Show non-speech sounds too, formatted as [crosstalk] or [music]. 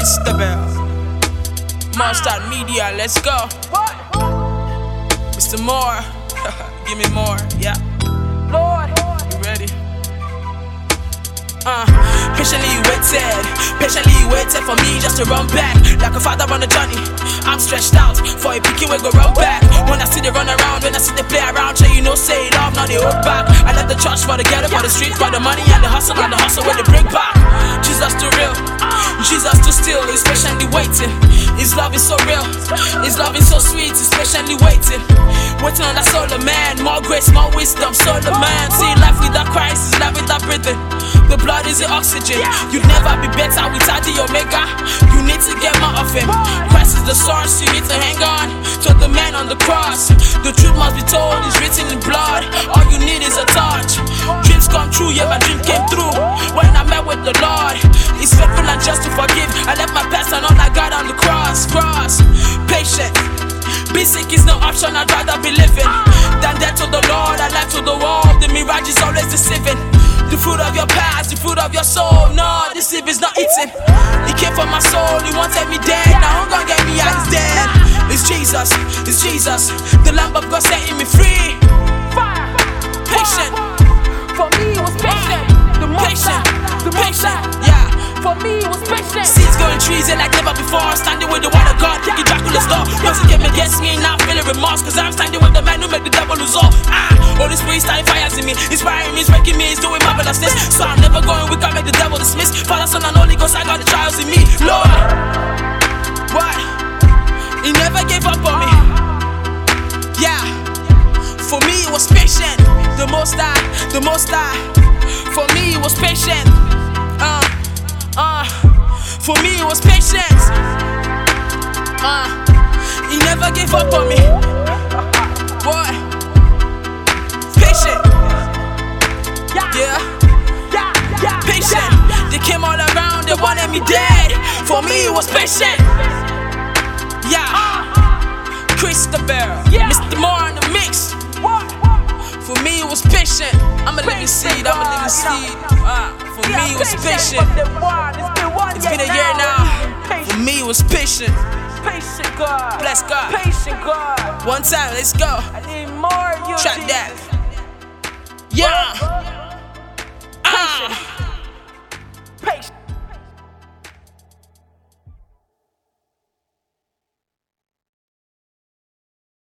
Christabel. Monster Media, let's go. Mr. Moore, [laughs] give me more, yeah. Lord, You ready? Uh, patiently waited, patiently waited for me just to run back like a father on a journey. I'm stretched out for a picking we go run back. When I see they run around, when I see they play around, sure you know say love, now they hold back. I left the church for the ghetto, for the streets, for the money and the hustle and the hustle when they bring back. Jesus too real, still, patiently waiting. His love is so real, his love is so sweet, he's patiently waiting. Waiting on that soul of man, more grace, more wisdom, soul of man. See life without Christ is life without breathing. The blood is the oxygen. You'd never be better without the omega. You need to get more of him. Christ is the source, you need to hang on to the man on the cross. The truth must be told, Sick is no option, I'd rather be living than dead to the Lord. I lied to the world, the mirage is always deceiving. The fruit of your past, the fruit of your soul. No, this if is not eating. He came for my soul, he wanted me dead. Now who gonna get me out? He's dead. It's Jesus, it's Jesus. The Lamb of God setting me free. fire. Patient, For me, it was patient. The patient, the patient. Yeah. For me, it was patient. Seeds going trees like never before. Standing Dracula's door. Nothing came against me, now feeling remorse. Cause I'm standing with the man who made the devil lose all. Ah, Holy Spirit starting fires in me, inspiring me, making me, he's doing marvelousness. So I'm never going weak, I make the devil dismiss. Father, Son, and Holy Ghost, I got the trials in me. Lord, what? He never gave up on me. Yeah, for me, it was patient. The most I, the most I. For me, it was patient. Uh, uh. For me, it was patience. It was patient. Yeah, Christabel, Yeah. Mr. Moore on the mix. What? For me, it was patient. I'm a living seed, I'm a living seed. Uh, for me, it was patient. It's been a year now. For me, it was patient. Patient God. Bless God. Patient God. One time, let's go. I need more of you. Track that. Yeah.